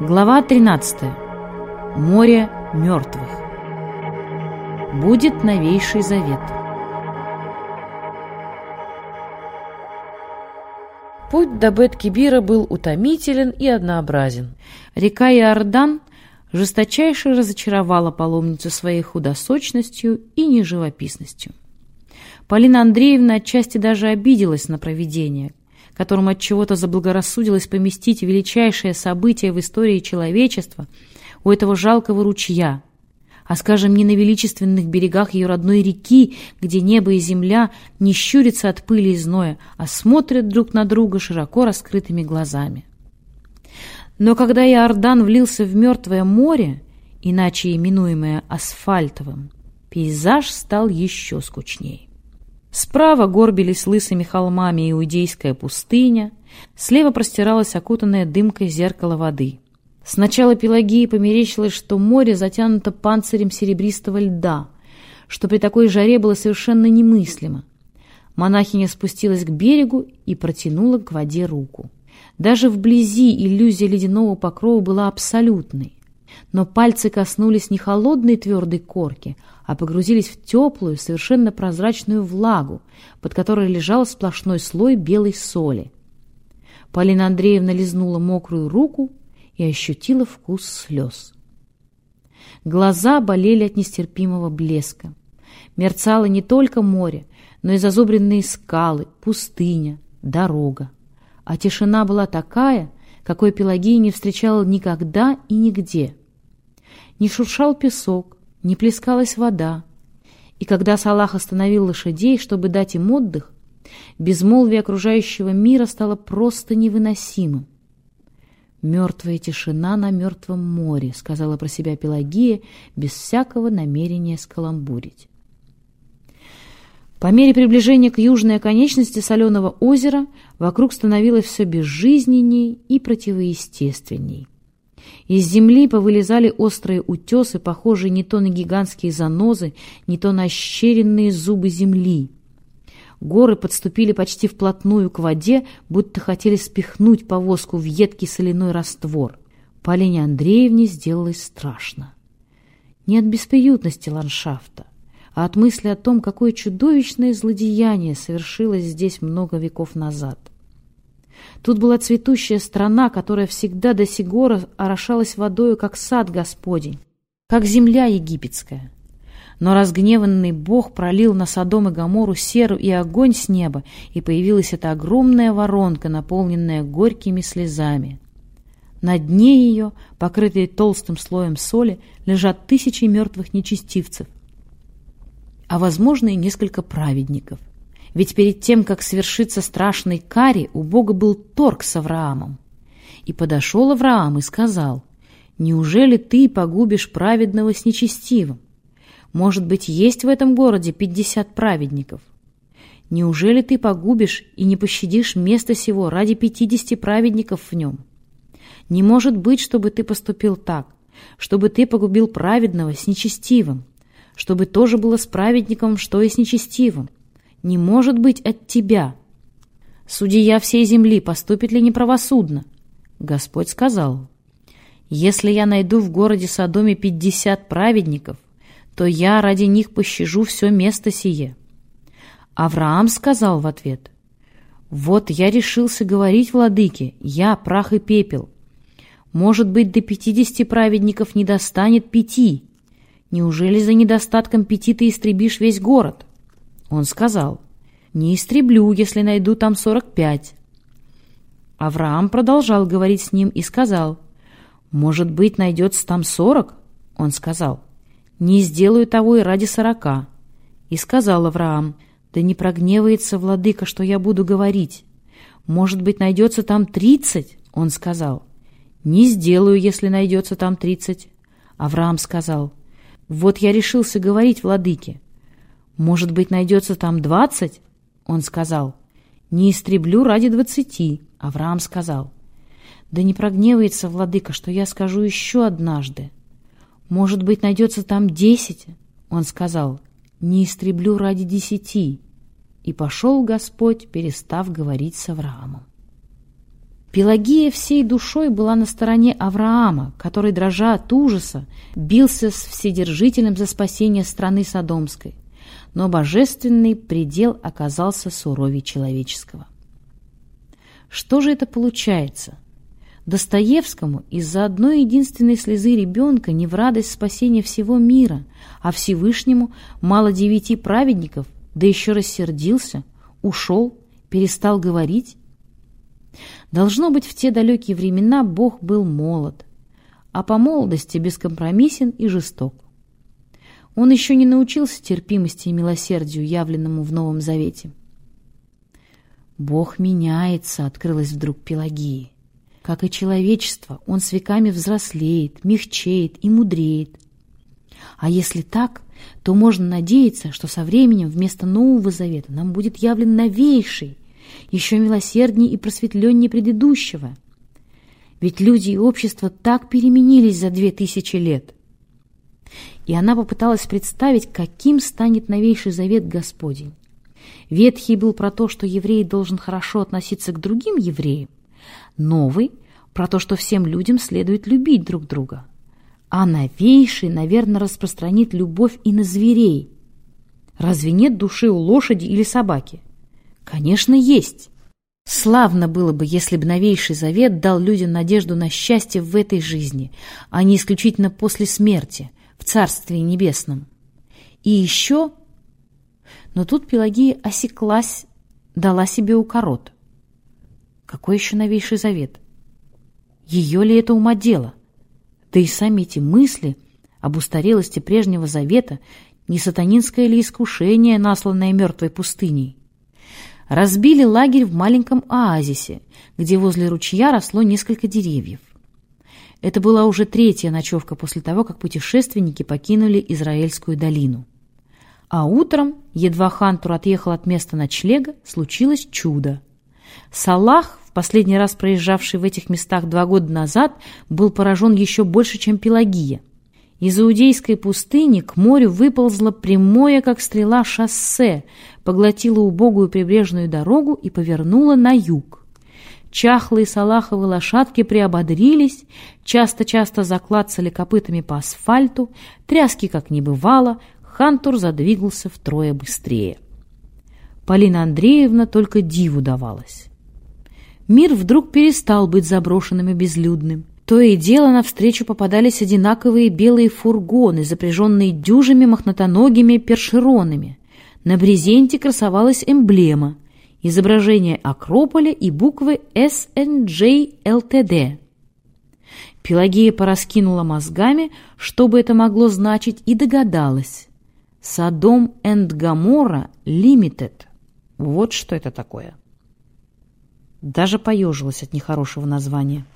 Глава 13. Море мертвых. Будет новейший завет. Путь до Бет-Кибира был утомителен и однообразен. Река Иордан жесточайше разочаровала паломницу своей худосочностью и неживописностью. Полина Андреевна отчасти даже обиделась на провидение, которому от чего-то заблагорассудилось поместить величайшее событие в истории человечества у этого жалкого ручья, а, скажем, не на величественных берегах ее родной реки, где небо и земля не щурятся от пыли и зноя, а смотрят друг на друга широко раскрытыми глазами. Но когда Иордан влился в мертвое море, иначе именуемое асфальтовым, пейзаж стал еще скучнее. Справа горбились лысыми холмами иудейская пустыня, слева простиралась окутанная дымкой зеркало воды. Сначала Пелагии померещилось, что море затянуто панцирем серебристого льда, что при такой жаре было совершенно немыслимо. Монахиня спустилась к берегу и протянула к воде руку. Даже вблизи иллюзия ледяного покрова была абсолютной но пальцы коснулись не холодной твердой корки, а погрузились в теплую, совершенно прозрачную влагу, под которой лежал сплошной слой белой соли. Полина Андреевна лизнула мокрую руку и ощутила вкус слез. Глаза болели от нестерпимого блеска. Мерцало не только море, но и зазубренные скалы, пустыня, дорога. А тишина была такая, какой Пелагея не встречала никогда и нигде — не шуршал песок, не плескалась вода. И когда Салах остановил лошадей, чтобы дать им отдых, безмолвие окружающего мира стало просто невыносимым. «Мертвая тишина на мертвом море», — сказала про себя Пелагия, без всякого намерения скаламбурить. По мере приближения к южной оконечности соленого озера вокруг становилось все безжизненней и противоестественней. Из земли повылезали острые утесы, похожие не то на гигантские занозы, не то на ощеренные зубы земли. Горы подступили почти вплотную к воде, будто хотели спихнуть повозку в едкий соляной раствор. Полине Андреевне сделалось страшно. Не от бесприютности ландшафта, а от мысли о том, какое чудовищное злодеяние совершилось здесь много веков назад. Тут была цветущая страна, которая всегда до сих гора орошалась водою, как сад Господень, как земля египетская. Но разгневанный Бог пролил на Содом и Гомору серу и огонь с неба, и появилась эта огромная воронка, наполненная горькими слезами. На дне ее, покрытой толстым слоем соли, лежат тысячи мертвых нечестивцев, а, возможно, и несколько праведников – ведь перед тем, как свершиться страшный кари, у Бога был торг с Авраамом. И подошел Авраам и сказал, «Неужели ты погубишь праведного с нечестивым? Может быть, есть в этом городе пятьдесят праведников? Неужели ты погубишь и не пощадишь место сего ради пятидесяти праведников в нем? Не может быть, чтобы ты поступил так, чтобы ты погубил праведного с нечестивым, чтобы тоже было с праведником, что и с нечестивым не может быть от тебя. Судья всей земли поступит ли неправосудно? Господь сказал, если я найду в городе Содоме пятьдесят праведников, то я ради них пощажу все место сие. Авраам сказал в ответ, «Вот я решился говорить, владыке, я прах и пепел. Может быть, до пятидесяти праведников не достанет пяти. Неужели за недостатком пяти ты истребишь весь город?» Он сказал, «Не истреблю, если найду там сорок пять». Авраам продолжал говорить с ним и сказал, «Может быть, найдется там сорок?» Он сказал, «Не сделаю того и ради сорока». И сказал Авраам, «Да не прогневается владыка, что я буду говорить. Может быть, найдется там тридцать?» Он сказал, «Не сделаю, если найдется там тридцать». Авраам сказал, «Вот я решился говорить владыке. «Может быть, найдется там двадцать?» Он сказал, «Не истреблю ради двадцати». Авраам сказал, «Да не прогневается, владыка, что я скажу еще однажды. Может быть, найдется там десять?» Он сказал, «Не истреблю ради десяти». И пошел Господь, перестав говорить с Авраамом. Пелагия всей душой была на стороне Авраама, который, дрожа от ужаса, бился с Вседержителем за спасение страны Содомской. Но божественный предел оказался суровее человеческого. Что же это получается? Достоевскому из-за одной единственной слезы ребенка не в радость спасения всего мира, а Всевышнему мало девяти праведников, да еще рассердился, ушел, перестал говорить? Должно быть, в те далекие времена Бог был молод, а по молодости бескомпромиссен и жесток. Он еще не научился терпимости и милосердию, явленному в Новом Завете. «Бог меняется», — открылась вдруг Пелагии. «Как и человечество, он с веками взрослеет, мягчеет и мудреет. А если так, то можно надеяться, что со временем вместо Нового Завета нам будет явлен новейший, еще милосерднее и просветленнее предыдущего. Ведь люди и общество так переменились за две тысячи лет. И она попыталась представить, каким станет новейший завет Господень. Ветхий был про то, что еврей должен хорошо относиться к другим евреям. Новый – про то, что всем людям следует любить друг друга. А новейший, наверное, распространит любовь и на зверей. Разве нет души у лошади или собаки? Конечно, есть. Славно было бы, если бы новейший завет дал людям надежду на счастье в этой жизни, а не исключительно после смерти, в Царстве Небесном. И еще... Но тут Пелагия осеклась, дала себе укорот. Какой еще новейший завет? Ее ли это ума дело? Да и сами эти мысли об устарелости прежнего завета не сатанинское ли искушение, насланное мертвой пустыней? разбили лагерь в маленьком оазисе, где возле ручья росло несколько деревьев. Это была уже третья ночевка после того, как путешественники покинули Израильскую долину. А утром, едва Хантур отъехал от места ночлега, случилось чудо. Салах, в последний раз проезжавший в этих местах два года назад, был поражен еще больше, чем Пелагия – из Иудейской пустыни к морю выползло прямое, как стрела, шоссе, поглотило убогую прибрежную дорогу и повернуло на юг. Чахлые салаховые лошадки приободрились, часто-часто заклацали копытами по асфальту, тряски как не бывало, Хантур задвигался втрое быстрее. Полина Андреевна только диву давалась. Мир вдруг перестал быть заброшенным и безлюдным. То и дело навстречу попадались одинаковые белые фургоны, запряженные дюжими мохнатоногими першеронами. На брезенте красовалась эмблема – изображение Акрополя и буквы SNJ-LTD. Пелагея пораскинула мозгами, что бы это могло значить, и догадалась. «Содом энд Гамора Лимитед». Вот что это такое. Даже поежилась от нехорошего названия.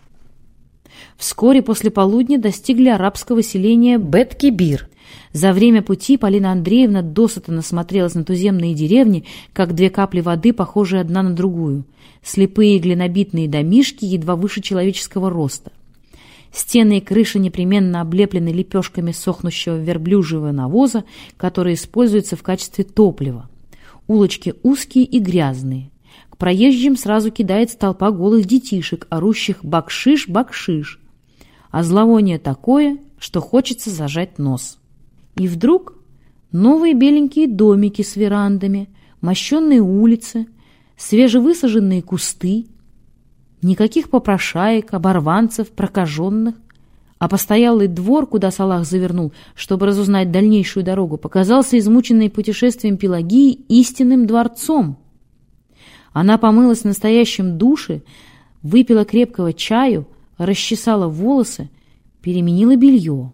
Вскоре после полудня достигли арабского селения Бет-Кибир. За время пути Полина Андреевна досыта насмотрелась на туземные деревни, как две капли воды, похожие одна на другую. Слепые глинобитные домишки едва выше человеческого роста. Стены и крыши непременно облеплены лепешками сохнущего верблюжьего навоза, который используется в качестве топлива. Улочки узкие и грязные проезжим сразу кидается толпа голых детишек, орущих «бакшиш, бакшиш». А зловоние такое, что хочется зажать нос. И вдруг новые беленькие домики с верандами, мощенные улицы, свежевысаженные кусты, никаких попрошаек, оборванцев, прокаженных, а постоялый двор, куда Салах завернул, чтобы разузнать дальнейшую дорогу, показался измученной путешествием Пелагии истинным дворцом. Она помылась в настоящем душе, выпила крепкого чаю, расчесала волосы, переменила белье.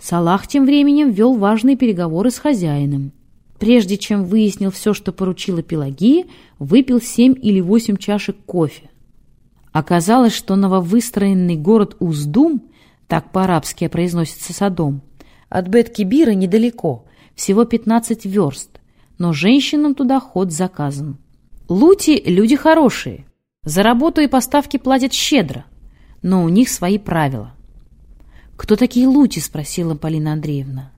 Салах тем временем вел важные переговоры с хозяином. Прежде чем выяснил все, что поручила Пелагия, выпил семь или восемь чашек кофе. Оказалось, что нововыстроенный город Уздум, так по-арабски произносится Содом, от Бет-Кибира недалеко, всего 15 верст, но женщинам туда ход заказан. Лути – люди хорошие. За работу и поставки платят щедро, но у них свои правила. «Кто такие Лути?» – спросила Полина Андреевна.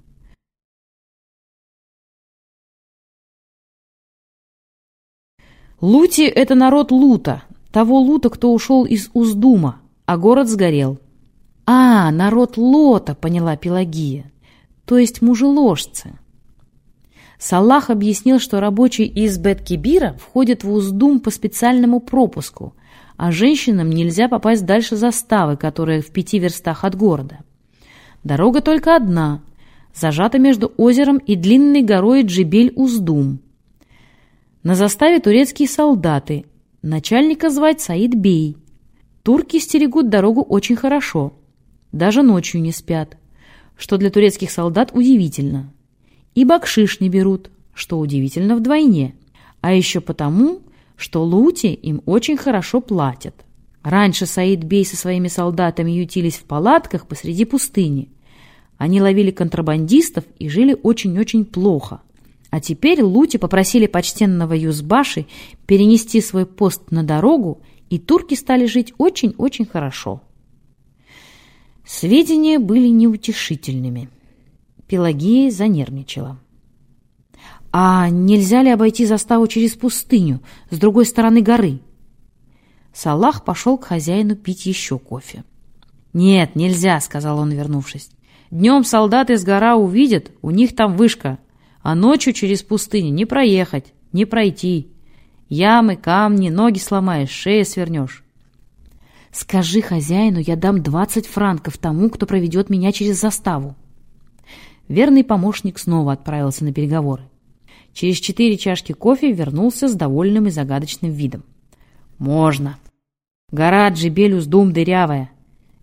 Лути – это народ Лута, Того лута, кто ушел из Уздума, а город сгорел. А, народ Лота, поняла Пелагия, то есть мужеложцы. Салах объяснил, что рабочие из Бет-Кибира входят в Уздум по специальному пропуску, а женщинам нельзя попасть дальше заставы, которая в пяти верстах от города. Дорога только одна, зажата между озером и длинной горой Джибель-Уздум. На заставе турецкие солдаты, начальника звать Саид Бей. Турки стерегут дорогу очень хорошо, даже ночью не спят, что для турецких солдат удивительно – и бакшиш не берут, что удивительно вдвойне. А еще потому, что Лути им очень хорошо платят. Раньше Саид Бей со своими солдатами ютились в палатках посреди пустыни. Они ловили контрабандистов и жили очень-очень плохо. А теперь Лути попросили почтенного Юзбаши перенести свой пост на дорогу, и турки стали жить очень-очень хорошо. Сведения были неутешительными. Пелагея занервничала. «А нельзя ли обойти заставу через пустыню, с другой стороны горы?» Салах пошел к хозяину пить еще кофе. «Нет, нельзя», — сказал он, вернувшись. «Днем солдаты с гора увидят, у них там вышка, а ночью через пустыню не проехать, не пройти. Ямы, камни, ноги сломаешь, шею свернешь». «Скажи хозяину, я дам двадцать франков тому, кто проведет меня через заставу». Верный помощник снова отправился на переговоры. Через четыре чашки кофе вернулся с довольным и загадочным видом. «Можно. Гора Джибелюс-Дум дырявая.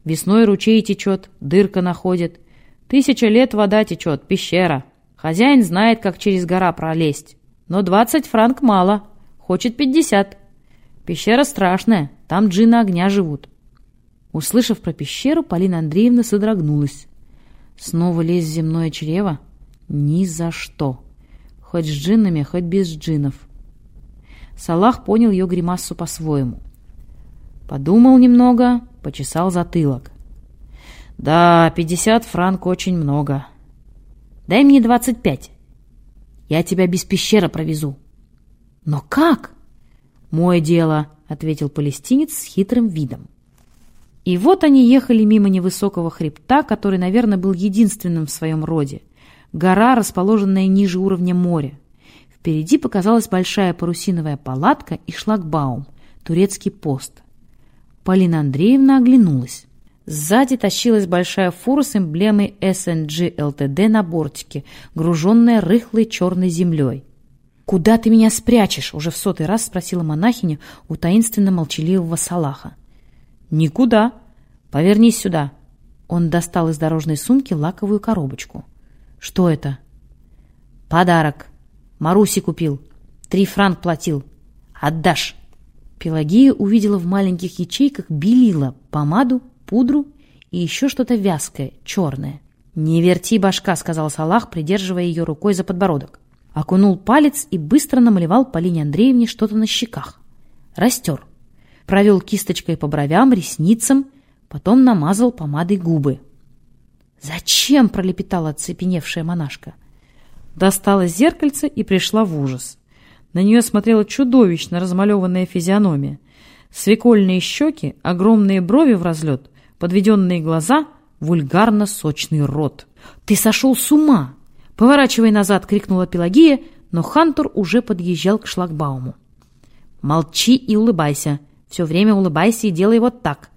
Весной ручей течет, дырка находит. Тысяча лет вода течет, пещера. Хозяин знает, как через гора пролезть. Но двадцать франк мало. Хочет пятьдесят. Пещера страшная, там джины огня живут». Услышав про пещеру, Полина Андреевна содрогнулась. Снова лезть в земное чрево? Ни за что. Хоть с джиннами, хоть без джинов. Салах понял ее гримассу по-своему. Подумал немного, почесал затылок. «Да, пятьдесят франк очень много. Дай мне двадцать пять. Я тебя без пещеры провезу». «Но как?» «Мое дело», — ответил палестинец с хитрым видом. И вот они ехали мимо невысокого хребта, который, наверное, был единственным в своем роде. Гора, расположенная ниже уровня моря. Впереди показалась большая парусиновая палатка и шлагбаум, турецкий пост. Полина Андреевна оглянулась. Сзади тащилась большая фура с эмблемой SNG LTD на бортике, груженная рыхлой черной землей. «Куда ты меня спрячешь?» — уже в сотый раз спросила монахиня у таинственно молчаливого Салаха. «Никуда. Повернись сюда». Он достал из дорожной сумки лаковую коробочку. «Что это?» «Подарок. Маруси купил. Три франк платил. Отдашь». Пелагея увидела в маленьких ячейках белила, помаду, пудру и еще что-то вязкое, черное. «Не верти башка», — сказал Салах, придерживая ее рукой за подбородок. Окунул палец и быстро намалевал Полине Андреевне что-то на щеках. Растер провел кисточкой по бровям, ресницам, потом намазал помадой губы. «Зачем?» — пролепетала оцепеневшая монашка. Достала зеркальце и пришла в ужас. На нее смотрела чудовищно размалеванная физиономия. Свекольные щеки, огромные брови в разлет, подведенные глаза, вульгарно-сочный рот. «Ты сошел с ума!» «Поворачивай назад!» — крикнула Пелагея, но Хантур уже подъезжал к шлагбауму. «Молчи и улыбайся!» Все время улыбайся и делай вот так.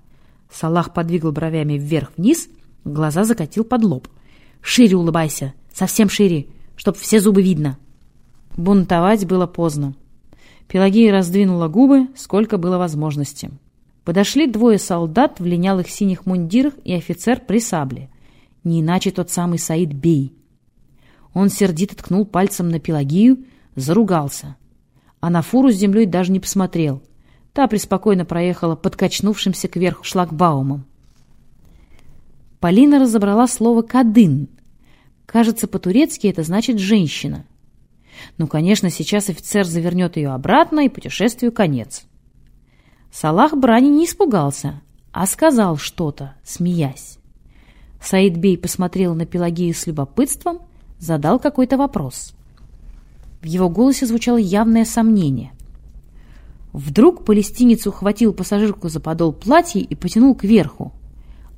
Салах подвигал бровями вверх-вниз, глаза закатил под лоб. Шире улыбайся, совсем шире, чтоб все зубы видно. Бунтовать было поздно. Пелагея раздвинула губы, сколько было возможности. Подошли двое солдат в линялых синих мундирах и офицер при сабле. Не иначе тот самый Саид Бей. Он сердито ткнул пальцем на Пелагию, заругался. А на фуру с землей даже не посмотрел. Та преспокойно проехала подкачнувшимся кверху шлагбаумом. Полина разобрала слово «кадын». Кажется, по-турецки это значит «женщина». Ну, конечно, сейчас офицер завернет ее обратно, и путешествию конец. Салах брани не испугался, а сказал что-то, смеясь. Саид Бей посмотрел на Пелагею с любопытством, задал какой-то вопрос. В его голосе звучало явное сомнение. Вдруг палестинец ухватил пассажирку за подол платья и потянул кверху.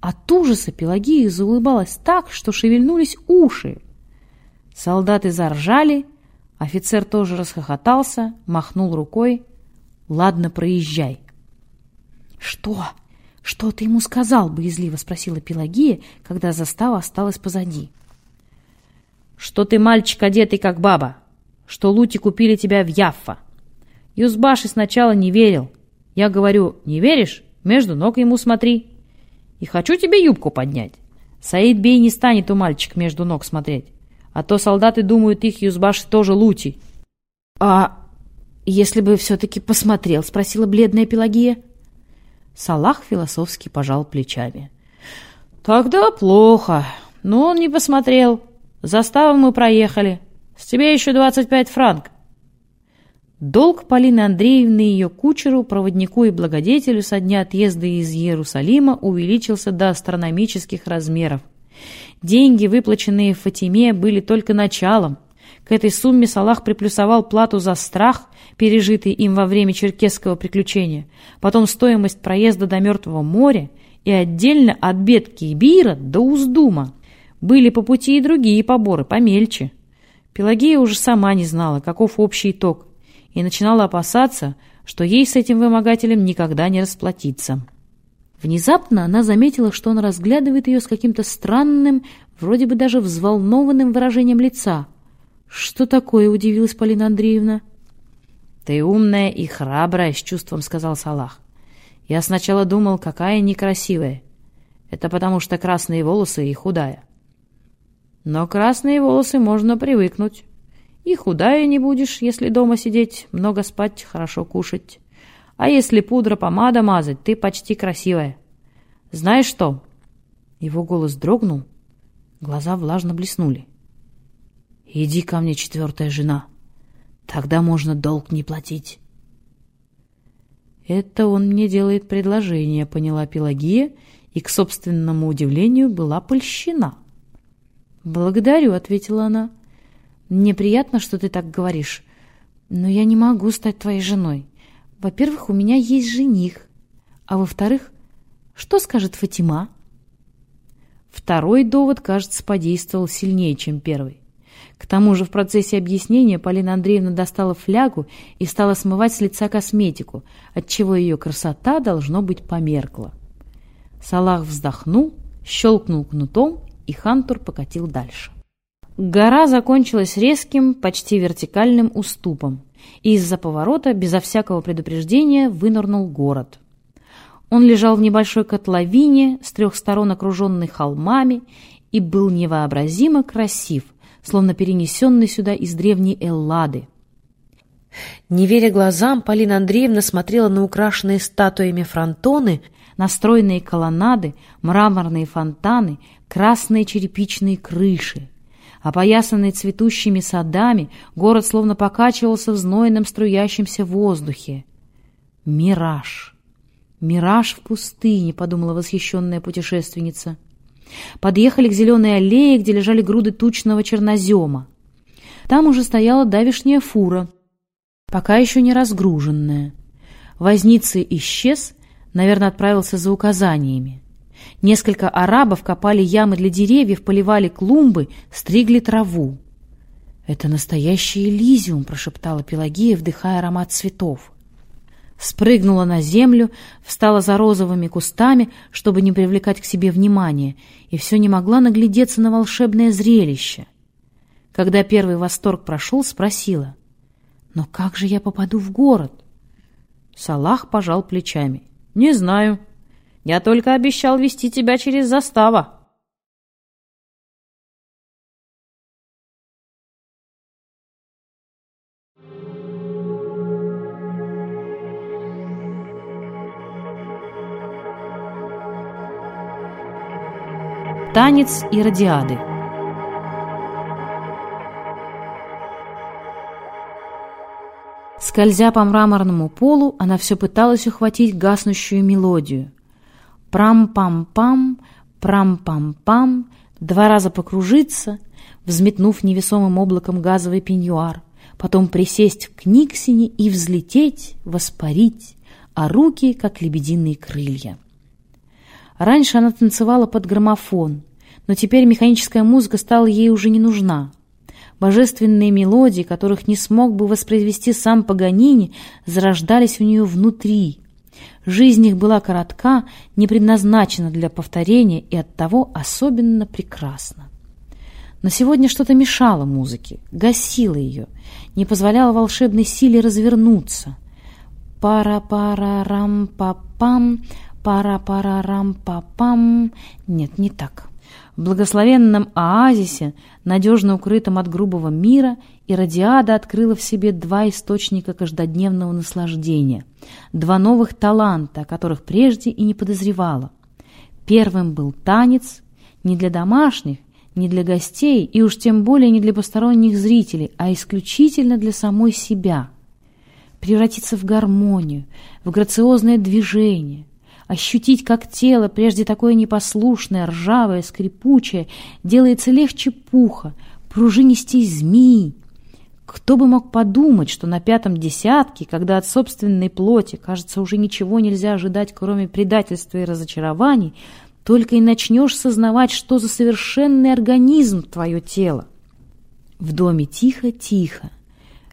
От ужаса Пелагея заулыбалась так, что шевельнулись уши. Солдаты заржали, офицер тоже расхохотался, махнул рукой. «Ладно, проезжай». «Что? Что ты ему сказал?» — боязливо спросила Пелагея, когда застава осталась позади. «Что ты мальчик, одетый как баба, что лути купили тебя в Яффа. Юзбаши сначала не верил. Я говорю, не веришь? Между ног ему смотри. И хочу тебе юбку поднять. Саид Бей не станет у мальчика между ног смотреть. А то солдаты думают, их Юзбаши тоже лути. А если бы все-таки посмотрел, спросила бледная Пелагия. Салах философски пожал плечами. Тогда плохо. Но он не посмотрел. Заставу мы проехали. С тебя еще двадцать пять франк. Долг Полины Андреевны и ее кучеру, проводнику и благодетелю со дня отъезда из Иерусалима увеличился до астрономических размеров. Деньги, выплаченные Фатиме, были только началом. К этой сумме Салах приплюсовал плату за страх, пережитый им во время черкесского приключения, потом стоимость проезда до Мертвого моря и отдельно от бед Кибира до Уздума. Были по пути и другие поборы, помельче. Пелагея уже сама не знала, каков общий итог и начинала опасаться, что ей с этим вымогателем никогда не расплатиться. Внезапно она заметила, что он разглядывает ее с каким-то странным, вроде бы даже взволнованным выражением лица. «Что такое?» — удивилась Полина Андреевна. «Ты умная и храбрая», — с чувством сказал Салах. «Я сначала думал, какая некрасивая. Это потому что красные волосы и худая. Но красные волосы можно привыкнуть. И худая не будешь, если дома сидеть, много спать, хорошо кушать. А если пудра, помада мазать, ты почти красивая. Знаешь что?» Его голос дрогнул, глаза влажно блеснули. «Иди ко мне, четвертая жена. Тогда можно долг не платить». «Это он мне делает предложение», — поняла Пелагия, и, к собственному удивлению, была польщена. «Благодарю», — ответила она. Мне приятно, что ты так говоришь, но я не могу стать твоей женой. Во-первых, у меня есть жених, а во-вторых, что скажет Фатима? Второй довод, кажется, подействовал сильнее, чем первый. К тому же в процессе объяснения Полина Андреевна достала флягу и стала смывать с лица косметику, отчего ее красота, должно быть, померкла. Салах вздохнул, щелкнул кнутом, и Хантур покатил дальше. Гора закончилась резким, почти вертикальным уступом, и из-за поворота, безо всякого предупреждения, вынырнул город. Он лежал в небольшой котловине, с трех сторон окруженный холмами, и был невообразимо красив, словно перенесенный сюда из древней Эллады. Не веря глазам, Полина Андреевна смотрела на украшенные статуями фронтоны, настроенные колоннады, мраморные фонтаны, красные черепичные крыши. Опоясанный цветущими садами, город словно покачивался в знойном струящемся воздухе. «Мираж! Мираж в пустыне!» — подумала восхищенная путешественница. Подъехали к зеленой аллее, где лежали груды тучного чернозема. Там уже стояла давишняя фура, пока еще не разгруженная. Возница исчез, наверное, отправился за указаниями. Несколько арабов копали ямы для деревьев, поливали клумбы, стригли траву. «Это настоящий Элизиум», — прошептала Пелагея, вдыхая аромат цветов. Спрыгнула на землю, встала за розовыми кустами, чтобы не привлекать к себе внимания, и все не могла наглядеться на волшебное зрелище. Когда первый восторг прошел, спросила, «Но как же я попаду в город?» Салах пожал плечами. «Не знаю. Я только обещал вести тебя через застава. Танец и радиады Скользя по мраморному полу, она все пыталась ухватить гаснущую мелодию. Прам-пам-пам, прам-пам-пам, два раза покружиться, взметнув невесомым облаком газовый пеньюар, потом присесть в книгсине и взлететь, воспарить, а руки, как лебединые крылья. Раньше она танцевала под граммофон, но теперь механическая музыка стала ей уже не нужна. Божественные мелодии, которых не смог бы воспроизвести сам Паганини, зарождались у нее внутри. Жизнь их была коротка, не предназначена для повторения и оттого особенно прекрасна. Но сегодня что-то мешало музыке, гасило ее, не позволяло волшебной силе развернуться. Пара-пара-рам-па-пам, Пара-пара-рам-па-пам. Нет, не так. В благословенном оазисе, надежно укрытом от грубого мира, Иродиада открыла в себе два источника каждодневного наслаждения, два новых таланта, о которых прежде и не подозревала. Первым был танец не для домашних, не для гостей и уж тем более не для посторонних зрителей, а исключительно для самой себя. Превратиться в гармонию, в грациозное движение, Ощутить, как тело, прежде такое непослушное, ржавое, скрипучее, делается легче пуха, пружинистей змеи. Кто бы мог подумать, что на пятом десятке, когда от собственной плоти, кажется, уже ничего нельзя ожидать, кроме предательства и разочарований, только и начнешь сознавать, что за совершенный организм твое тело. В доме тихо-тихо.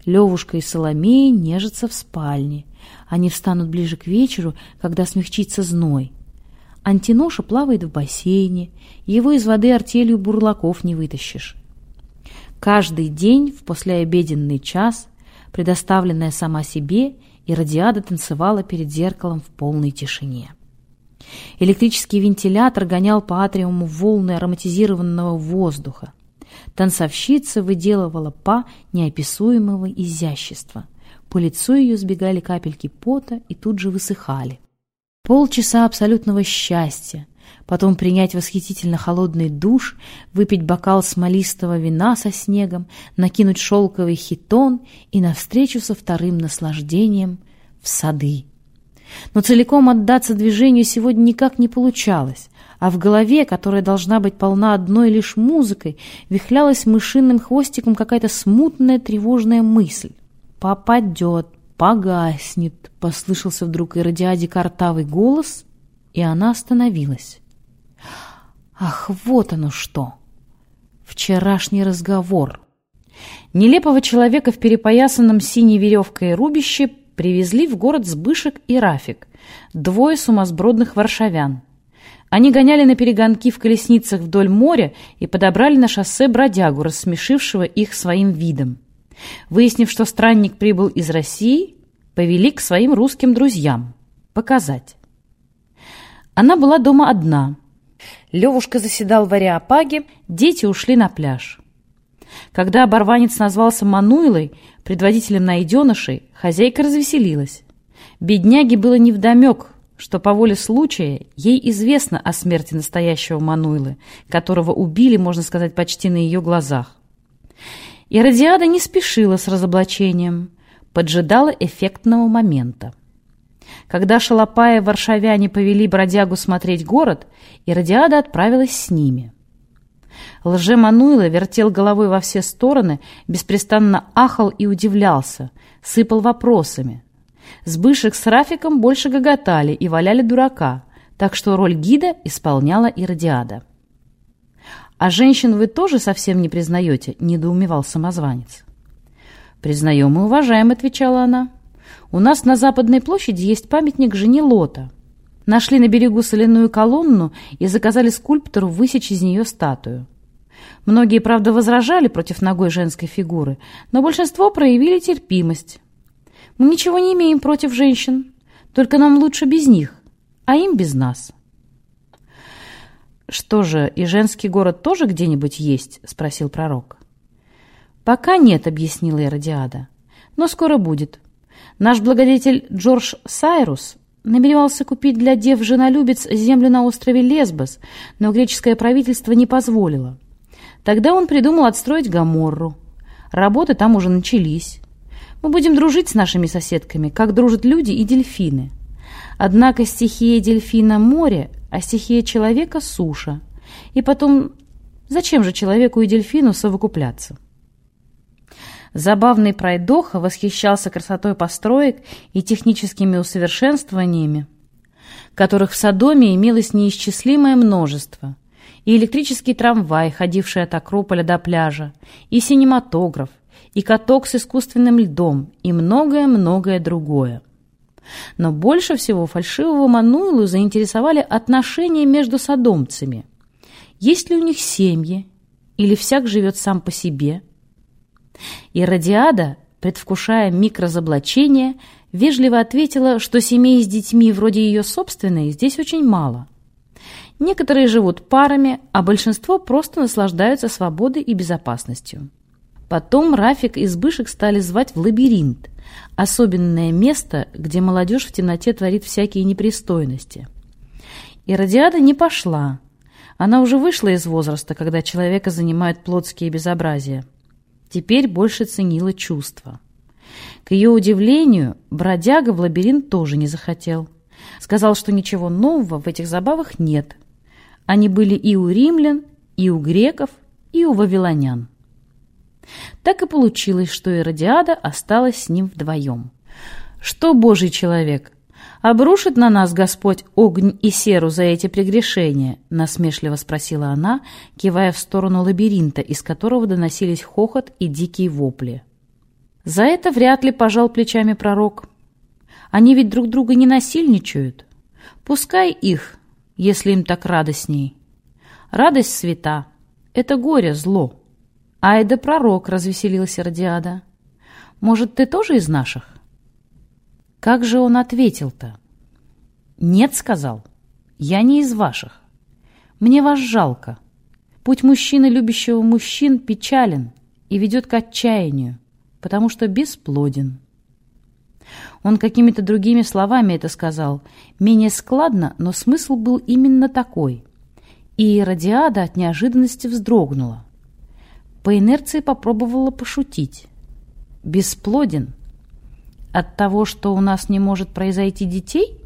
Левушка и Соломея нежатся в спальне. Они встанут ближе к вечеру, когда смягчится зной. Антиноша плавает в бассейне, его из воды артелью бурлаков не вытащишь. Каждый день в послеобеденный час, предоставленная сама себе, Иродиада танцевала перед зеркалом в полной тишине. Электрический вентилятор гонял по атриуму волны ароматизированного воздуха. Танцовщица выделывала па неописуемого изящества – по лицу ее сбегали капельки пота и тут же высыхали. Полчаса абсолютного счастья, потом принять восхитительно холодный душ, выпить бокал смолистого вина со снегом, накинуть шелковый хитон и навстречу со вторым наслаждением в сады. Но целиком отдаться движению сегодня никак не получалось, а в голове, которая должна быть полна одной лишь музыкой, вихлялась мышиным хвостиком какая-то смутная тревожная мысль попадет, погаснет, послышался вдруг Иродиаде картавый голос, и она остановилась. Ах, вот оно что! Вчерашний разговор. Нелепого человека в перепоясанном синей веревкой рубище привезли в город Сбышек и Рафик, двое сумасбродных варшавян. Они гоняли на перегонки в колесницах вдоль моря и подобрали на шоссе бродягу, рассмешившего их своим видом. Выяснив, что странник прибыл из России, повели к своим русским друзьям. Показать. Она была дома одна. Левушка заседал в ареопаге, дети ушли на пляж. Когда оборванец назвался Мануилой, предводителем найденышей, хозяйка развеселилась. Бедняге было невдомек, что по воле случая ей известно о смерти настоящего Мануилы, которого убили, можно сказать, почти на ее глазах. И Радиада не спешила с разоблачением, поджидала эффектного момента. Когда Шалопая и варшавяне повели бродягу смотреть город, и Радиада отправилась с ними. Лже-Мануйло вертел головой во все стороны, беспрестанно ахал и удивлялся, сыпал вопросами. Сбышек с Рафиком больше гоготали и валяли дурака, так что роль гида исполняла Иродиада. «А женщин вы тоже совсем не признаете?» — недоумевал самозванец. «Признаем и уважаем», — отвечала она. «У нас на Западной площади есть памятник жене Лота. Нашли на берегу соляную колонну и заказали скульптору высечь из нее статую. Многие, правда, возражали против ногой женской фигуры, но большинство проявили терпимость. Мы ничего не имеем против женщин, только нам лучше без них, а им без нас». «Что же, и женский город тоже где-нибудь есть?» — спросил пророк. «Пока нет», — объяснила Иродиада. «Но скоро будет. Наш благодетель Джордж Сайрус намеревался купить для дев-женолюбец землю на острове Лесбос, но греческое правительство не позволило. Тогда он придумал отстроить Гаморру. Работы там уже начались. Мы будем дружить с нашими соседками, как дружат люди и дельфины. Однако стихия дельфина – море, а стихия человека – суша. И потом, зачем же человеку и дельфину совокупляться? Забавный пройдоха восхищался красотой построек и техническими усовершенствованиями, которых в Содоме имелось неисчислимое множество, и электрический трамвай, ходивший от Акрополя до пляжа, и синематограф, и каток с искусственным льдом, и многое-многое другое. Но больше всего фальшивого Мануилу заинтересовали отношения между содомцами. Есть ли у них семьи, или всяк живет сам по себе – и Радиада, предвкушая микрозаблачение, вежливо ответила, что семей с детьми вроде ее собственной здесь очень мало. Некоторые живут парами, а большинство просто наслаждаются свободой и безопасностью. Потом Рафик и Сбышек стали звать в лабиринт, особенное место, где молодежь в темноте творит всякие непристойности. И Радиада не пошла. Она уже вышла из возраста, когда человека занимают плотские безобразия. Теперь больше ценила чувства. К ее удивлению, бродяга в лабиринт тоже не захотел. Сказал, что ничего нового в этих забавах нет. Они были и у римлян, и у греков, и у вавилонян. Так и получилось, что Иродиада осталась с ним вдвоем. Что, Божий человек, обрушит на нас Господь огонь и серу за эти прегрешения?» — насмешливо спросила она, кивая в сторону лабиринта, из которого доносились хохот и дикие вопли. «За это вряд ли пожал плечами пророк. Они ведь друг друга не насильничают. Пускай их, если им так радостней. Радость свята — это горе, зло. Ай да пророк, — развеселилась Радиада. Может, ты тоже из наших?» Как же он ответил-то? «Нет», — сказал, — «я не из ваших. Мне вас жалко. Путь мужчины, любящего мужчин, печален и ведет к отчаянию, потому что бесплоден». Он какими-то другими словами это сказал, менее складно, но смысл был именно такой. И Радиада от неожиданности вздрогнула. По инерции попробовала пошутить. «Бесплоден» От того, что у нас не может произойти детей?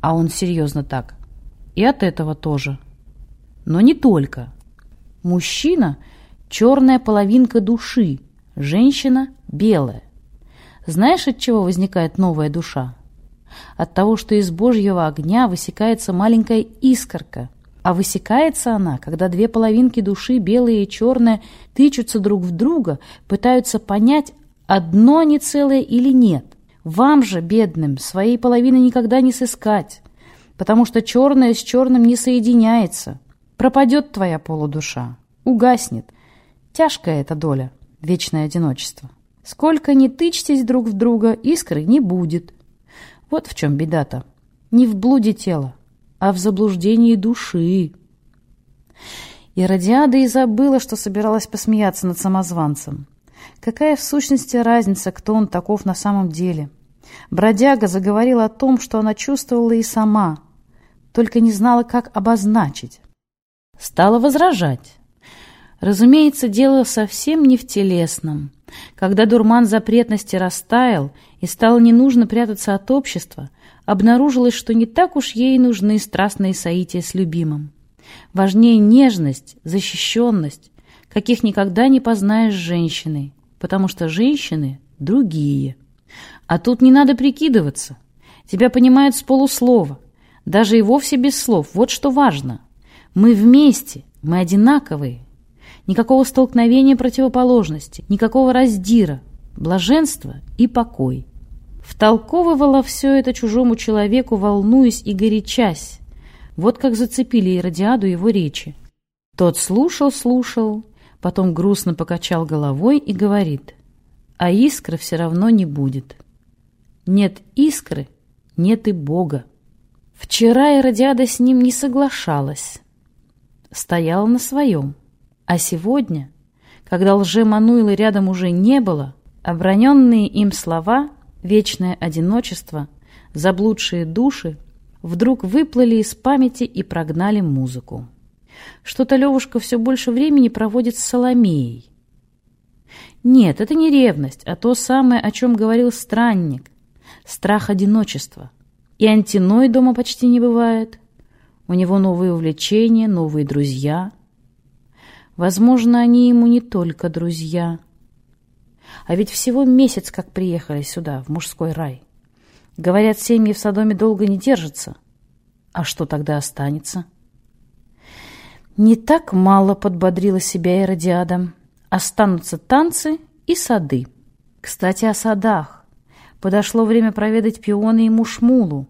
А он серьезно так. И от этого тоже. Но не только. Мужчина – черная половинка души, женщина – белая. Знаешь, от чего возникает новая душа? От того, что из Божьего огня высекается маленькая искорка. А высекается она, когда две половинки души, белые и черная, тычутся друг в друга, пытаются понять, одно они целое или нет. Вам же, бедным, своей половины никогда не сыскать, потому что черное с черным не соединяется. Пропадет твоя полудуша, угаснет. Тяжкая эта доля, вечное одиночество. Сколько ни тычьтесь друг в друга, искры не будет. Вот в чем беда-то. Не в блуде тела, а в заблуждении души. И Радиада и забыла, что собиралась посмеяться над самозванцем. Какая в сущности разница, кто он таков на самом деле? Бродяга заговорил о том, что она чувствовала и сама, только не знала, как обозначить. Стала возражать. Разумеется, дело совсем не в телесном. Когда дурман запретности растаял и стало не нужно прятаться от общества, обнаружилось, что не так уж ей нужны страстные соития с любимым. Важнее нежность, защищенность, каких никогда не познаешь женщиной, потому что женщины другие. А тут не надо прикидываться. Тебя понимают с полуслова, даже и вовсе без слов. Вот что важно. Мы вместе, мы одинаковые. Никакого столкновения противоположности, никакого раздира, блаженство и покой. Втолковывала все это чужому человеку, волнуясь и горячась. Вот как зацепили Иродиаду его речи. Тот слушал, слушал, потом грустно покачал головой и говорит, а искры все равно не будет. Нет искры, нет и Бога. Вчера Иродиада с ним не соглашалась. Стояла на своем. А сегодня, когда лже-Мануила рядом уже не было, оброненные им слова, вечное одиночество, заблудшие души, вдруг выплыли из памяти и прогнали музыку. Что-то Левушка все больше времени проводит с Соломеей. Нет, это не ревность, а то самое, о чем говорил странник, страх одиночества. И антиной дома почти не бывает. У него новые увлечения, новые друзья. Возможно, они ему не только друзья. А ведь всего месяц, как приехали сюда, в мужской рай. Говорят, семьи в Содоме долго не держатся. А что тогда останется? Не так мало подбодрила себя Иродиада. Останутся танцы и сады. Кстати, о садах. Подошло время проведать пионы и мушмулу,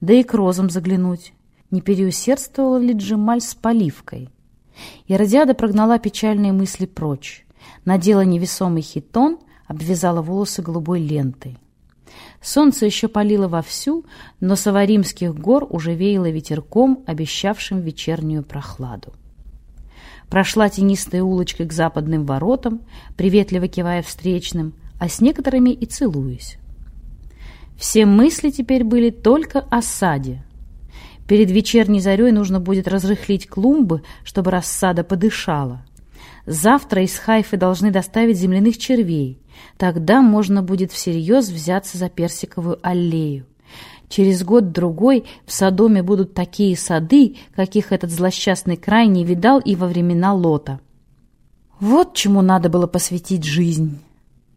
да и к розам заглянуть. Не переусердствовала ли Джемаль с поливкой? Иродиада прогнала печальные мысли прочь. Надела невесомый хитон, обвязала волосы голубой лентой. Солнце еще палило вовсю, но с Аваримских гор уже веяло ветерком, обещавшим вечернюю прохладу. Прошла тенистая улочка к западным воротам, приветливо кивая встречным, а с некоторыми и целуясь. Все мысли теперь были только о саде. Перед вечерней зарей нужно будет разрыхлить клумбы, чтобы рассада подышала. Завтра из Хайфы должны доставить земляных червей. Тогда можно будет всерьез взяться за персиковую аллею. Через год-другой в Содоме будут такие сады, каких этот злосчастный край не видал и во времена Лота. Вот чему надо было посвятить жизнь.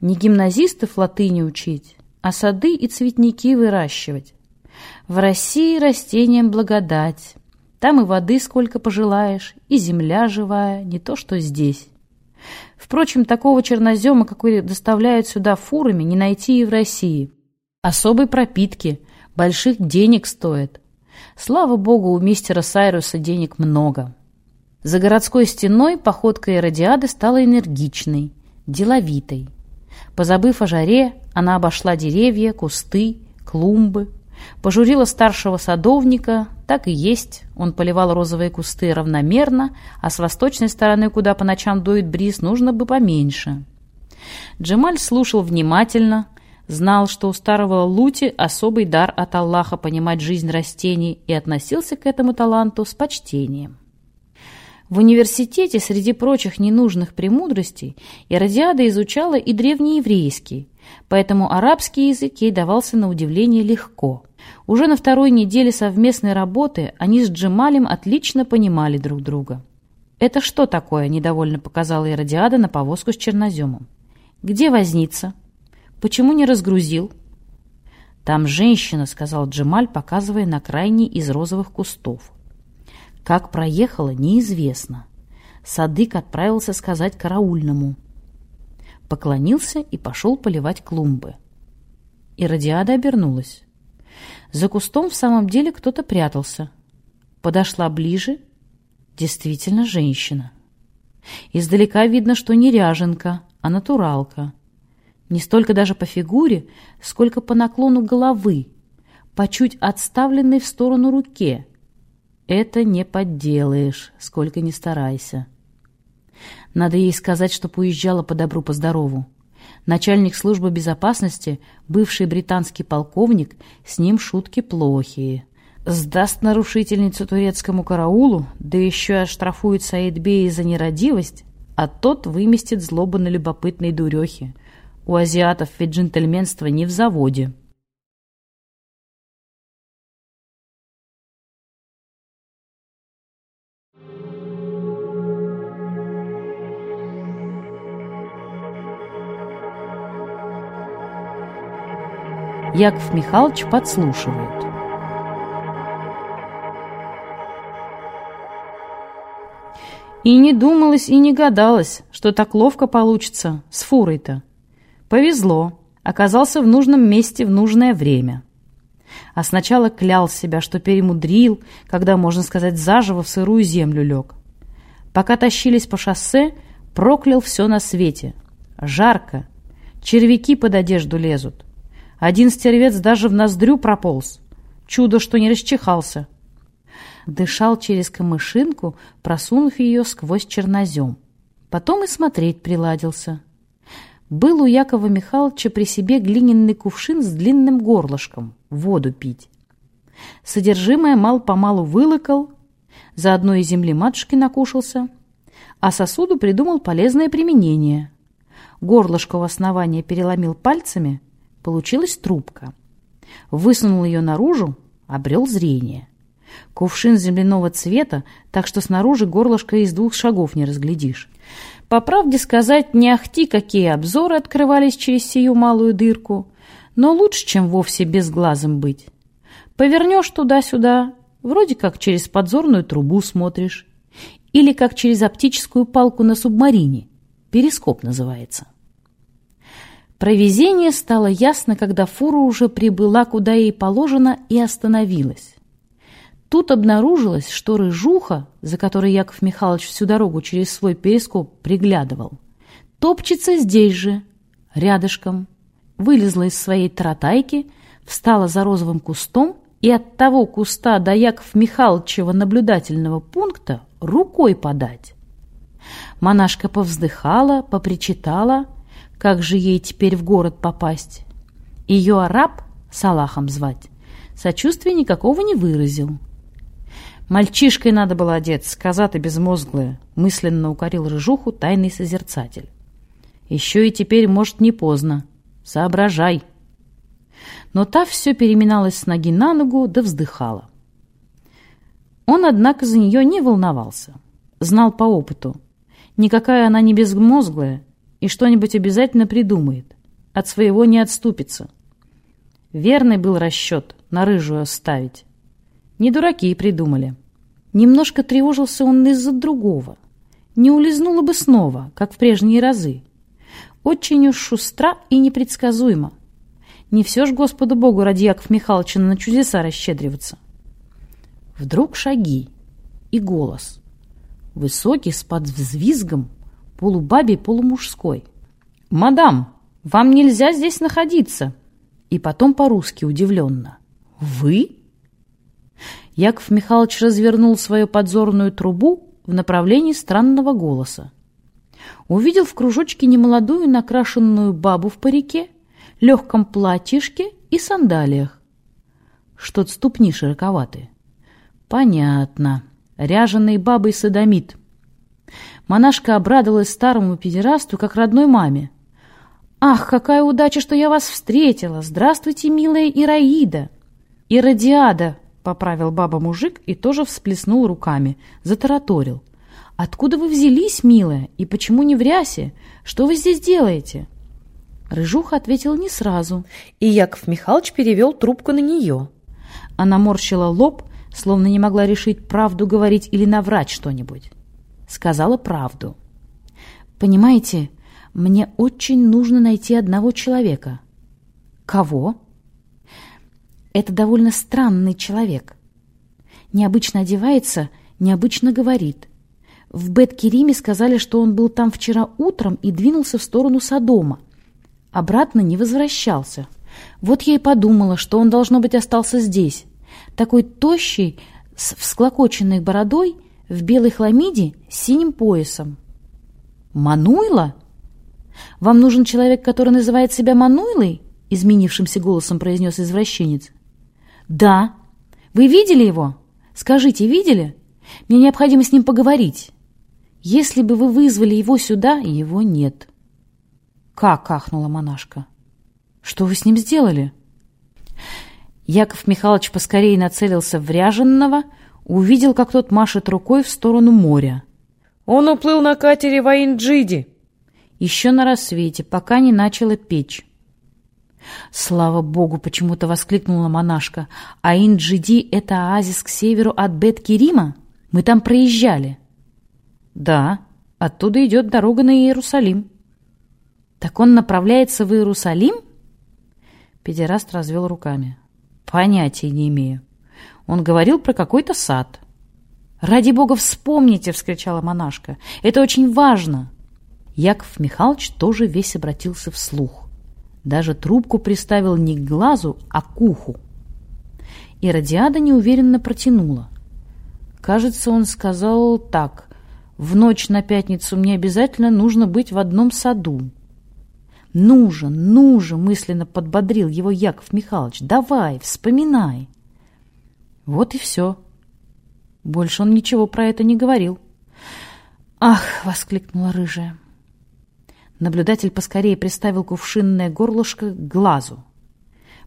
Не гимназистов латыни учить, а сады и цветники выращивать. В России растениям благодать. Там и воды сколько пожелаешь, и земля живая, не то что здесь. Впрочем, такого чернозема, какой доставляют сюда фурами, не найти и в России. Особой пропитки, больших денег стоит. Слава богу, у мистера Сайруса денег много. За городской стеной походка Иродиады стала энергичной, деловитой. Позабыв о жаре, она обошла деревья, кусты, клумбы, Пожурила старшего садовника, так и есть. Он поливал розовые кусты равномерно, а с восточной стороны, куда по ночам дует бриз, нужно бы поменьше. Джемаль слушал внимательно, знал, что у старого Лути особый дар от Аллаха понимать жизнь растений и относился к этому таланту с почтением. В университете среди прочих ненужных премудростей Иродиада изучала и древнееврейский, поэтому арабский язык ей давался на удивление легко. Уже на второй неделе совместной работы они с Джемалем отлично понимали друг друга. «Это что такое?» – недовольно показала Иродиада на повозку с черноземом. «Где возница? Почему не разгрузил?» «Там женщина», – сказал Джемаль, показывая на крайний из розовых кустов. Как проехала, неизвестно. Садык отправился сказать караульному. Поклонился и пошел поливать клумбы. И Радиада обернулась. За кустом в самом деле кто-то прятался. Подошла ближе. Действительно женщина. Издалека видно, что не ряженка, а натуралка. Не столько даже по фигуре, сколько по наклону головы, по чуть отставленной в сторону руке. Это не подделаешь, сколько ни старайся. Надо ей сказать, что уезжала по добру, по здорову. Начальник службы безопасности, бывший британский полковник, с ним шутки плохие. Сдаст нарушительницу турецкому караулу, да еще и оштрафует Саидбея за нерадивость, а тот выместит злобу на любопытной дурехе. У азиатов ведь джентльменство не в заводе. Яков Михайлович подслушивает. И не думалось, и не гадалось, что так ловко получится с фурой-то. Повезло, оказался в нужном месте в нужное время. А сначала клял себя, что перемудрил, когда, можно сказать, заживо в сырую землю лег. Пока тащились по шоссе, проклял все на свете. Жарко, червяки под одежду лезут. Один стервец даже в ноздрю прополз. Чудо, что не расчихался. Дышал через камышинку, просунув ее сквозь чернозем. Потом и смотреть приладился. Был у Якова Михайловича при себе глиняный кувшин с длинным горлышком, воду пить. Содержимое мал-помалу вылокал, заодно и земли матушки накушался, а сосуду придумал полезное применение. Горлышко в основание переломил пальцами, Получилась трубка. Высунул ее наружу, обрел зрение. Кувшин земляного цвета, так что снаружи горлышко из двух шагов не разглядишь. По правде сказать, не ахти, какие обзоры открывались через сию малую дырку, но лучше, чем вовсе безглазым быть. Повернешь туда-сюда, вроде как через подзорную трубу смотришь, или как через оптическую палку на субмарине, перископ называется. Провезение стало ясно, когда фура уже прибыла, куда ей положено, и остановилась. Тут обнаружилось, что рыжуха, за которой Яков Михайлович всю дорогу через свой перископ приглядывал, топчется здесь же, рядышком, вылезла из своей таратайки, встала за розовым кустом и от того куста до Яков Михайловичева наблюдательного пункта рукой подать. Монашка повздыхала, попричитала, как же ей теперь в город попасть. Ее араб, Салахом звать, сочувствия никакого не выразил. Мальчишкой надо было одеться, сказать безмозглая, мысленно укорил рыжуху тайный созерцатель. Еще и теперь, может, не поздно. Соображай. Но та все переминалась с ноги на ногу, да вздыхала. Он, однако, за нее не волновался. Знал по опыту. Никакая она не безмозглая и что-нибудь обязательно придумает. От своего не отступится. Верный был расчет на рыжую оставить. Не дураки придумали. Немножко тревожился он из-за другого. Не улизнула бы снова, как в прежние разы. Очень уж шустра и непредсказуема. Не все ж Господу Богу ради Яков Михайловича на чудеса расщедриваться. Вдруг шаги и голос. Высокий, с подвзвизгом, полубабий, полумужской. «Мадам, вам нельзя здесь находиться!» И потом по-русски удивленно. «Вы?» Яков Михайлович развернул свою подзорную трубу в направлении странного голоса. Увидел в кружочке немолодую накрашенную бабу в парике, легком платьишке и сандалиях. Что-то ступни широковатые. Понятно. Ряженый бабой садомит. Монашка обрадовалась старому педерасту, как родной маме. «Ах, какая удача, что я вас встретила! Здравствуйте, милая Ираида!» «Иродиада!» — поправил баба-мужик и тоже всплеснул руками, затараторил. «Откуда вы взялись, милая, и почему не в рясе? Что вы здесь делаете?» Рыжуха ответила не сразу, и Яков Михайлович перевел трубку на нее. Она морщила лоб, словно не могла решить, правду говорить или наврать что-нибудь. Сказала правду. «Понимаете, мне очень нужно найти одного человека». «Кого?» Это довольно странный человек. Необычно одевается, необычно говорит. В Бет-Кериме сказали, что он был там вчера утром и двинулся в сторону Содома. Обратно не возвращался. Вот я и подумала, что он, должно быть, остался здесь. Такой тощий, с всклокоченной бородой, в белой хламиде, с синим поясом. «Мануйла? Вам нужен человек, который называет себя Мануйлой?» изменившимся голосом произнес извращенец. «Да. Вы видели его? Скажите, видели? Мне необходимо с ним поговорить. Если бы вы вызвали его сюда, его нет». «Как?» — ахнула монашка. «Что вы с ним сделали?» Яков Михайлович поскорее нацелился в ряженного, увидел, как тот машет рукой в сторону моря. «Он уплыл на катере в Аинджиди!» Еще на рассвете, пока не начала печь. «Слава богу!» — почему-то воскликнула монашка. «А Инджиди — это оазис к северу от Бет-Керима? Мы там проезжали». «Да, оттуда идет дорога на Иерусалим». «Так он направляется в Иерусалим?» Педераст развел руками. «Понятия не имею. Он говорил про какой-то сад». «Ради бога, вспомните!» — вскричала монашка. «Это очень важно!» Яков Михайлович тоже весь обратился вслух. Даже трубку приставил не к глазу, а к уху. И Радиада неуверенно протянула. Кажется, он сказал так. «В ночь на пятницу мне обязательно нужно быть в одном саду». «Нужен, нужен!» — мысленно подбодрил его Яков Михайлович. «Давай, вспоминай!» Вот и все. Больше он ничего про это не говорил. «Ах!» — воскликнула рыжая. Наблюдатель поскорее приставил кувшинное горлышко к глазу.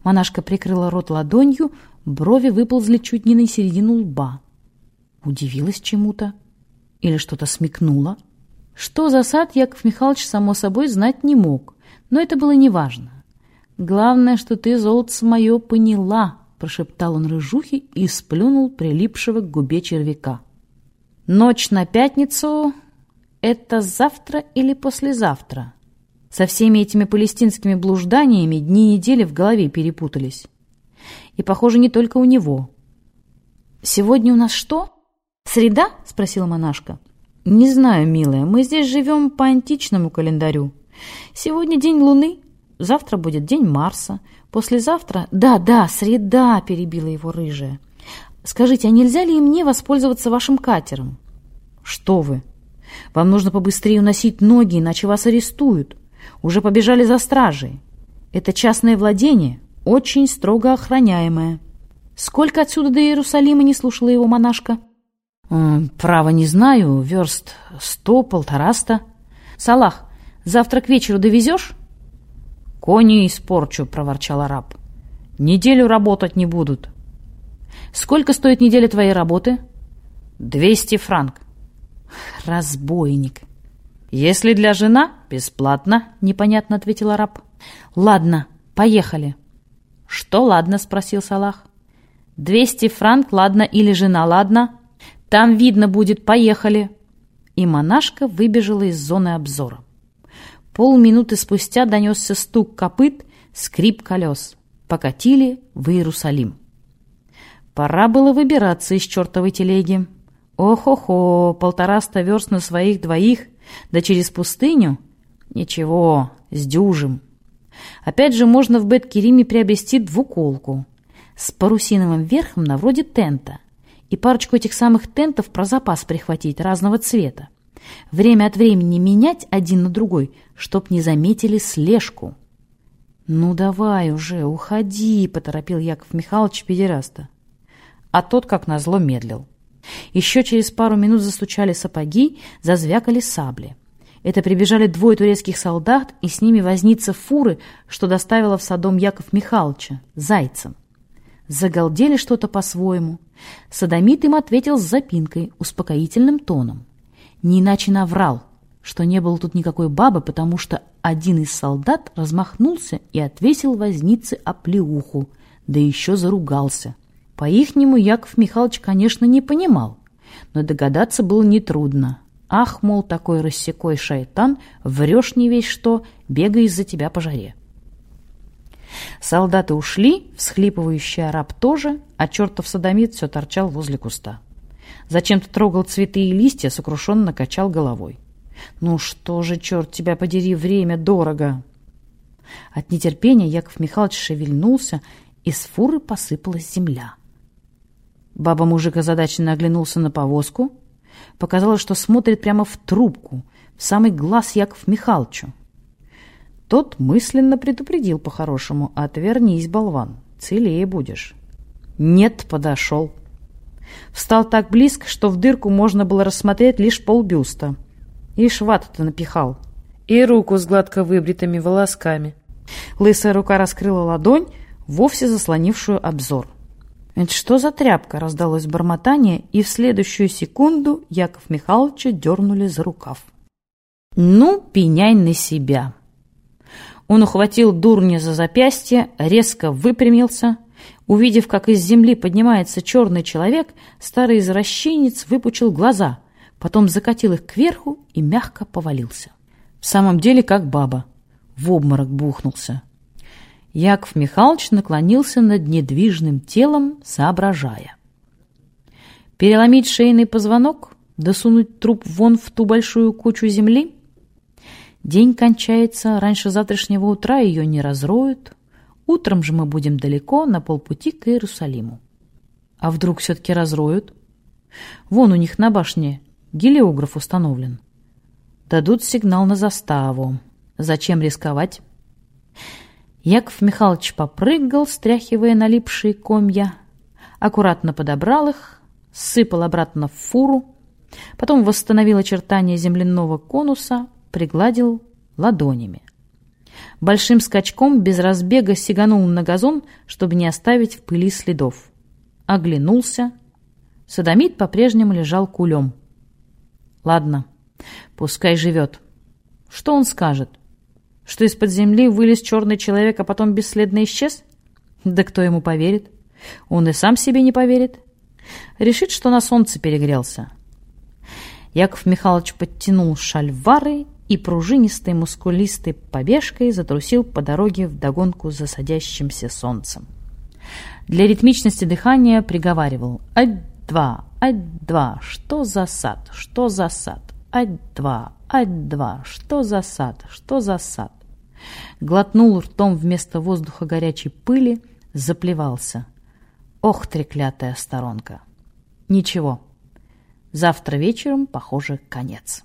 Монашка прикрыла рот ладонью, брови выползли чуть не на середину лба. Удивилась чему-то или что-то смекнула. Что за сад, Яков Михайлович, само собой, знать не мог, но это было неважно. «Главное, что ты, золотце мое, поняла», — прошептал он рыжухе и сплюнул прилипшего к губе червяка. «Ночь на пятницу — это завтра или послезавтра?» Со всеми этими палестинскими блужданиями дни недели в голове перепутались. И, похоже, не только у него. «Сегодня у нас что? Среда?» — спросила монашка. «Не знаю, милая, мы здесь живем по античному календарю. Сегодня день Луны, завтра будет день Марса, послезавтра...» «Да, да, среда!» — перебила его рыжая. «Скажите, а нельзя ли мне воспользоваться вашим катером?» «Что вы! Вам нужно побыстрее уносить ноги, иначе вас арестуют. Уже побежали за стражей. Это частное владение, очень строго охраняемое». «Сколько отсюда до Иерусалима?» — не слушала его монашка. «Право не знаю, верст сто, полтораста. Салах, завтра к вечеру довезешь?» «Кони испорчу», — проворчал араб. «Неделю работать не будут». «Сколько стоит неделя твоей работы?» «Двести франк». «Разбойник». «Если для жена, бесплатно», — непонятно ответил араб. «Ладно, поехали». «Что ладно?» — спросил Салах. «Двести франк, ладно, или жена, ладно?» Там видно будет, поехали!» И монашка выбежала из зоны обзора. Полминуты спустя донесся стук копыт, скрип колес. Покатили в Иерусалим. Пора было выбираться из чертовой телеги. Ох-охо, полтораста верст на своих двоих, да через пустыню? Ничего, с дюжим. Опять же, можно в Бет-Кериме приобрести двуколку с парусиновым верхом на вроде тента и парочку этих самых тентов про запас прихватить разного цвета. Время от времени менять один на другой, чтоб не заметили слежку. «Ну давай уже, уходи», — поторопил Яков Михайлович педераста. А тот, как назло, медлил. Еще через пару минут застучали сапоги, зазвякали сабли. Это прибежали двое турецких солдат, и с ними возница фуры, что доставила в Садом Яков Михайловича, зайцем. Загалдели что-то по-своему. Садомит им ответил с запинкой, успокоительным тоном. Не иначе наврал, что не было тут никакой бабы, потому что один из солдат размахнулся и отвесил вознице оплеуху, да еще заругался. По-ихнему Яков Михайлович, конечно, не понимал, но догадаться было нетрудно. Ах, мол, такой рассекой шайтан, врешь не весь что, бегай из-за тебя по жаре. Солдаты ушли, всхлипывающий араб тоже, а чертов садомит все торчал возле куста. Зачем-то трогал цветы и листья, сокрушенно качал головой. «Ну что же, черт тебя подери, время дорого!» От нетерпения Яков Михайлович шевельнулся, из фуры посыпалась земля. Баба-мужик озадаченно оглянулся на повозку. Показалось, что смотрит прямо в трубку, в самый глаз Яков Михайловичу. Тот мысленно предупредил по-хорошему. «Отвернись, болван, целее будешь». «Нет, подошел». Встал так близко, что в дырку можно было рассмотреть лишь полбюста. И швата-то напихал. И руку с гладко выбритыми волосками. Лысая рука раскрыла ладонь, вовсе заслонившую обзор. «Это что за тряпка?» — раздалось бормотание, и в следующую секунду Яков Михайловича дернули за рукав. «Ну, пеняй на себя!» Он ухватил дурня за запястье, резко выпрямился. Увидев, как из земли поднимается черный человек, старый извращенец выпучил глаза, потом закатил их кверху и мягко повалился. В самом деле, как баба. В обморок бухнулся. Яков Михайлович наклонился над недвижным телом, соображая. Переломить шейный позвонок, досунуть труп вон в ту большую кучу земли — День кончается, раньше завтрашнего утра ее не разроют. Утром же мы будем далеко, на полпути к Иерусалиму. А вдруг все-таки разроют? Вон у них на башне гелиограф установлен. Дадут сигнал на заставу. Зачем рисковать? Яков Михайлович попрыгал, стряхивая налипшие комья, аккуратно подобрал их, сыпал обратно в фуру, потом восстановил очертания земляного конуса, пригладил ладонями. Большим скачком без разбега сиганул на газон, чтобы не оставить в пыли следов. Оглянулся. Садомит по-прежнему лежал кулем. Ладно, Пускай живет. Что он скажет? Что из-под земли вылез черный человек, а потом бесследно исчез? Да кто ему поверит? Он и сам себе не поверит. Решит, что на солнце перегрелся. Яков Михайлович подтянул шальвары и пружинистой мускулистой побежкой затрусил по дороге вдогонку за садящимся солнцем. Для ритмичности дыхания приговаривал «Ать-два, ать-два, что за сад, что за сад, ать-два, ать-два, что за сад, что за сад». Глотнул ртом вместо воздуха горячей пыли, заплевался. Ох, треклятая сторонка! Ничего, завтра вечером, похоже, конец.